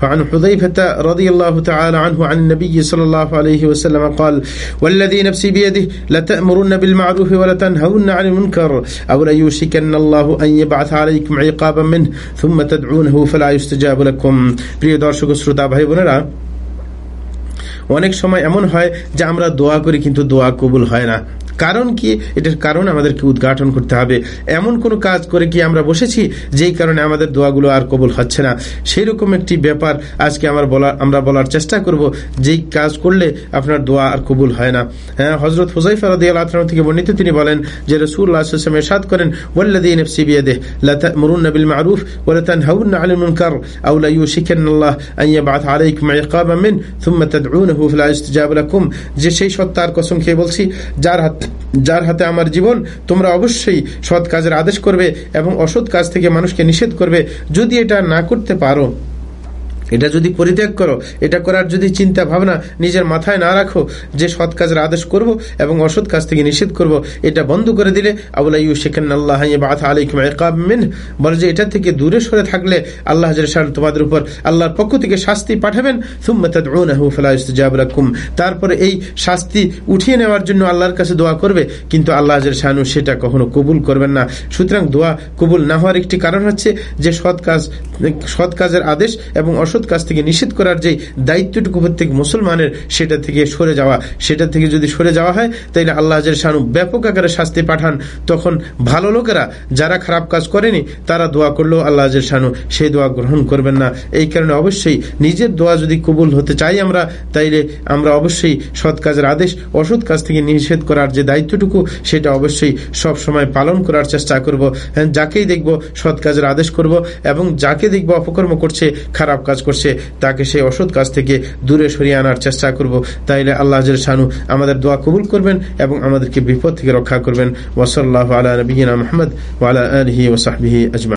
فعن حذيفة رضي الله تعالى عنه عن النبي صلى الله عليه وسلم قال والذي نفسي بيده لتأمرن بالمعروف ولتنهون عن المنكر أو ليوشكن الله أن يبعث عليكم عقابا منه ثم تدعونه فلا يستجاب لكم প্রিয় দর্শক শ্রোতা ভাই বোনেরা অনেক সময় এমন হয় যে আমরা দোয়া করি কিন্তু দোয়া কবুল হয় না কারণ কি এটার কারণ আমাদেরকে উদ্ঘাটন করতে হবে এমন কোন কাজ করে কি আমরা বসেছি যেই কারণে আমাদের দোয়াগুলো আর কবুল হচ্ছে না সেই রকম একটি ব্যাপার আজকে আমার বলার আমরা বলার চেষ্টা করব যেই কাজ করলে আপনার দোয়া আর কবুল হয় না হ্যাঁ হজরত হুজাইফা রাদি আল্লাহ থেকে বর্ণিত তিনি বলেন যে রসুল্লাহ সাদ করেন ওয়াল্লাদি নফসি বিয়াদে لتأمرن بالمعروف ولتنهون عن المنكر أو ليوشكن الله أن يبعث عليكم عقابا منه ثم تدعونه فلا يستجاب لكم যে সেই সত্তার কসম খেয়ে বলছি যার হাত যার হাতে আমার জীবন, তোমরা অবশ্যই সৎ কাজের আদেশ করবে এবং অসৎ কাজ থেকে মানুষকে নিষেধ করবে। যদি এটা না করতে পারো এটা যদি পরিত্যাগ করো, এটা করার যদি চিন্তা ভাবনা নিজের মাথায় না রাখো, যে সৎ কাজের আদেশ করব এবং অসৎ কাজ থেকে নিষেধ করব, এটা বন্ধ করে দিলে আবুলাই শেখান আল্লাহ বলে যে এটা থেকে দূরে সরে থাকলে আল্লাহ তোমাদের উপর আল্লাহর পক্ষ থেকে শাস্তি পাঠাবেন তারপরে এই শাস্তি উঠিয়ে নেওয়ার জন্য আল্লাহর কাছে দোয়া করবে, কিন্তু আল্লাহ শাহানু সেটা কখনো কবুল করবেন না। সুতরাং দোয়া কবুল না হওয়ার একটি কারণ হচ্ছে যে সৎ কাজ, সৎ কাজের আদেশ এবং অসৎ কাজ থেকে নিষেধ করার যে দায়িত্বটুকু প্রত্যেক মুসলমানের, সেটা থেকে সরে যাওয়া। সেটা থেকে যদি সরে যাওয়া হয় তাহলে আল্লাহ শাহানু ব্যাপক আকারে শাস্তি পাঠান। তখন ভালো লোকেরা যারা খারাপ কাজ করেনি, তারা দোয়া করলেও আল্লাহ শাহানু সেই দোয়া গ্রহণ করবেন না। এই কারণে অবশ্যই নিজের দোয়া যদি কবুল হতে চাই আমরা, তাইলে আমরা অবশ্যই সৎ কাজের আদেশ, অসৎ কাজ থেকে নিষেধ করার যে দায়িত্বটুকু, সেটা অবশ্যই সব সময় পালন করার চেষ্টা করব। হ্যাঁ যাকেই দেখব সৎ কাজের আদেশ করব এবং যাকে দেখব অপকর্ম করছে, খারাপ কাজ করছে, তাকে সেই অসৎ কাজ থেকে দূরে সরিয়ে আনার চেষ্টা করব। তাইলে আল্লাহ শানু আমাদের দোয়া কবুল করবেন এবং আমাদেরকে বিপদ থেকে রক্ষা করবেন। ওসল্লাহ আলা নবীনা মোহাম্মদ ওয়ালা আলহি আজমা